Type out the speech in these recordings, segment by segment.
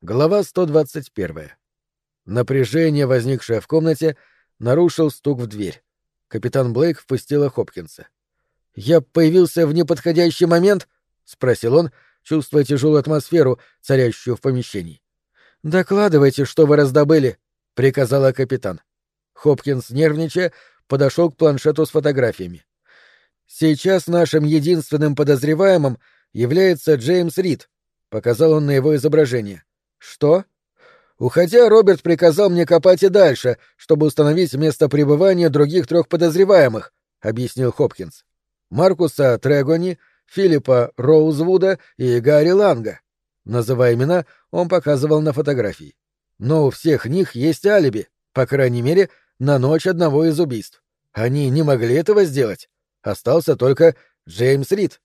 Глава 121. Напряжение, возникшее в комнате, нарушил стук в дверь. Капитан Блейк впустила Хопкинса. «Я появился в неподходящий момент?» — спросил он, чувствуя тяжелую атмосферу, царящую в помещении. «Докладывайте, что вы раздобыли», — приказала капитан. Хопкинс, нервничая, подошел к планшету с фотографиями. «Сейчас нашим единственным подозреваемым является Джеймс Рид», — показал он на его изображение. Что? Уходя, Роберт приказал мне копать и дальше, чтобы установить место пребывания других трех подозреваемых, объяснил Хопкинс. Маркуса Трегони, Филиппа Роузвуда и Гарри Ланга. Называя имена, он показывал на фотографии. Но у всех них есть алиби, по крайней мере, на ночь одного из убийств. Они не могли этого сделать. Остался только Джеймс Рид.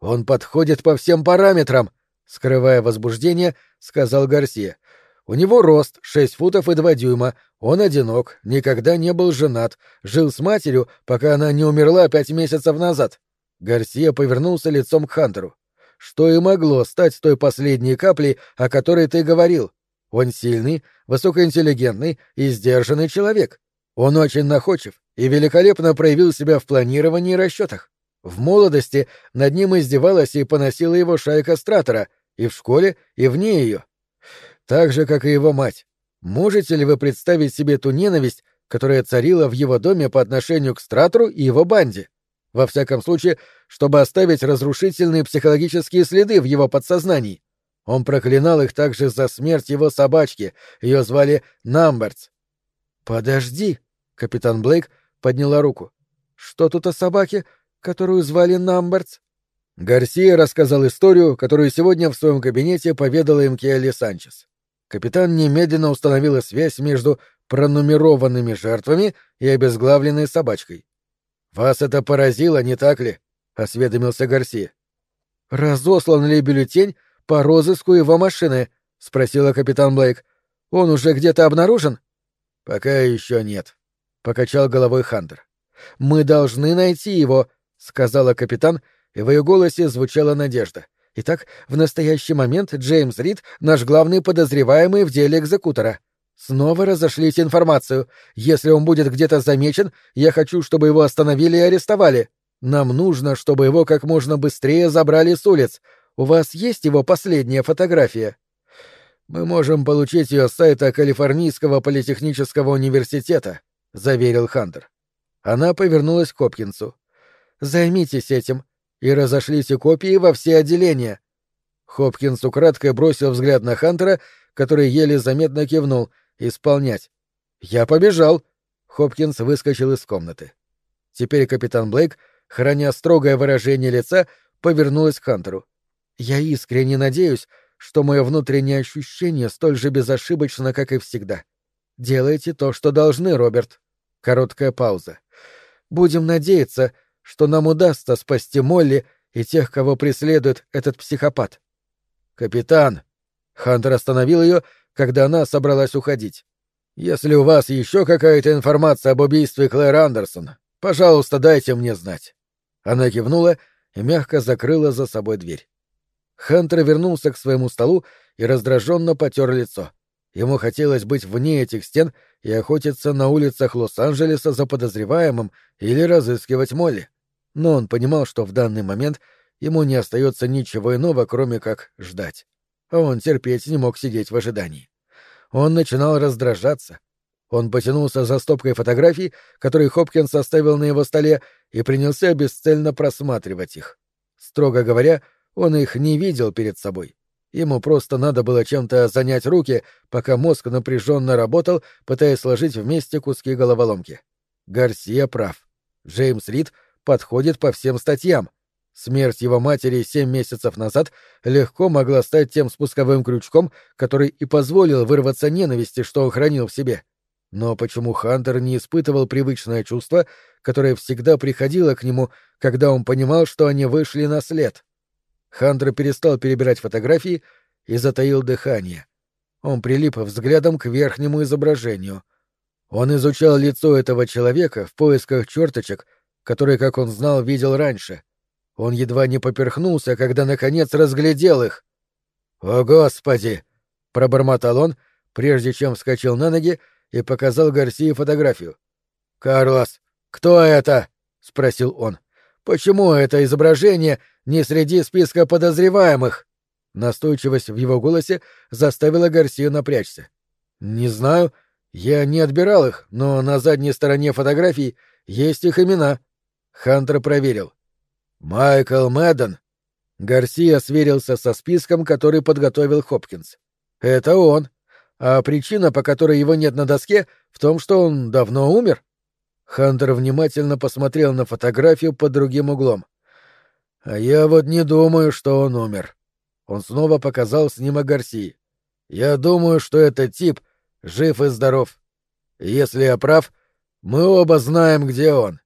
Он подходит по всем параметрам, скрывая возбуждение, сказал Гарсия. У него рост шесть футов и два дюйма, он одинок, никогда не был женат, жил с матерью, пока она не умерла пять месяцев назад. Гарсия повернулся лицом к Хантеру. Что и могло стать той последней каплей, о которой ты говорил? Он сильный, высокоинтеллигентный и сдержанный человек. Он очень находчив и великолепно проявил себя в планировании и расчетах. В молодости над ним издевалась и поносила его шайка Стратора, и в школе, и вне ее. Так же, как и его мать. Можете ли вы представить себе ту ненависть, которая царила в его доме по отношению к Стратору и его банде? Во всяком случае, чтобы оставить разрушительные психологические следы в его подсознании. Он проклинал их также за смерть его собачки, ее звали Намбертс. «Подожди», — капитан Блейк подняла руку. «Что тут о собаке, которую звали Намбертс?» Гарсия рассказал историю, которую сегодня в своем кабинете поведала им Келли Санчес. Капитан немедленно установила связь между пронумерованными жертвами и обезглавленной собачкой. «Вас это поразило, не так ли?» — осведомился Гарсия. «Разослан ли бюллетень по розыску его машины?» — спросила капитан Блейк. «Он уже где-то обнаружен?» «Пока еще нет», — покачал головой Хантер. «Мы должны найти его», — сказала капитан, — и в ее голосе звучала надежда. Итак, в настоящий момент Джеймс Рид — наш главный подозреваемый в деле экзекутора. Снова разошлите информацию. Если он будет где-то замечен, я хочу, чтобы его остановили и арестовали. Нам нужно, чтобы его как можно быстрее забрали с улиц. У вас есть его последняя фотография? Мы можем получить ее с сайта Калифорнийского политехнического университета, заверил Хантер. Она повернулась к Хопкинсу. Займитесь этим и разошлись копии во все отделения. Хопкинс украдкой бросил взгляд на Хантера, который еле заметно кивнул. «Исполнять». «Я побежал!» Хопкинс выскочил из комнаты. Теперь капитан Блейк, храня строгое выражение лица, повернулась к Хантеру. «Я искренне надеюсь, что мое внутреннее ощущение столь же безошибочно, как и всегда. Делайте то, что должны, Роберт». Короткая пауза. «Будем надеяться, что нам удастся спасти Молли и тех, кого преследует этот психопат. «Капитан!» Хантер остановил ее, когда она собралась уходить. «Если у вас еще какая-то информация об убийстве Клэр Андерсон, пожалуйста, дайте мне знать». Она кивнула и мягко закрыла за собой дверь. Хантер вернулся к своему столу и раздраженно потер лицо. Ему хотелось быть вне этих стен и охотиться на улицах Лос-Анджелеса за подозреваемым или разыскивать Молли но он понимал, что в данный момент ему не остается ничего иного, кроме как ждать. А он терпеть не мог сидеть в ожидании. Он начинал раздражаться. Он потянулся за стопкой фотографий, которые Хопкинс оставил на его столе, и принялся бесцельно просматривать их. Строго говоря, он их не видел перед собой. Ему просто надо было чем-то занять руки, пока мозг напряженно работал, пытаясь сложить вместе куски головоломки. Гарсия прав. Джеймс Рид — подходит по всем статьям. Смерть его матери семь месяцев назад легко могла стать тем спусковым крючком, который и позволил вырваться ненависти, что он хранил в себе. Но почему Хантер не испытывал привычное чувство, которое всегда приходило к нему, когда он понимал, что они вышли на след? Хантер перестал перебирать фотографии и затаил дыхание. Он прилип взглядом к верхнему изображению. Он изучал лицо этого человека в поисках черточек, которые, как он знал, видел раньше. Он едва не поперхнулся, когда наконец разглядел их. «О, Господи!» — пробормотал он, прежде чем вскочил на ноги и показал Гарсии фотографию. «Карлос, кто это?» — спросил он. «Почему это изображение не среди списка подозреваемых?» Настойчивость в его голосе заставила Гарсию напрячься. «Не знаю. Я не отбирал их, но на задней стороне фотографий есть их имена». Хантер проверил. «Майкл Мэдден». Гарсия сверился со списком, который подготовил Хопкинс. «Это он. А причина, по которой его нет на доске, в том, что он давно умер?» Хантер внимательно посмотрел на фотографию под другим углом. «А я вот не думаю, что он умер». Он снова показал снимок Гарсии. «Я думаю, что этот тип жив и здоров. Если я прав, мы оба знаем, где он.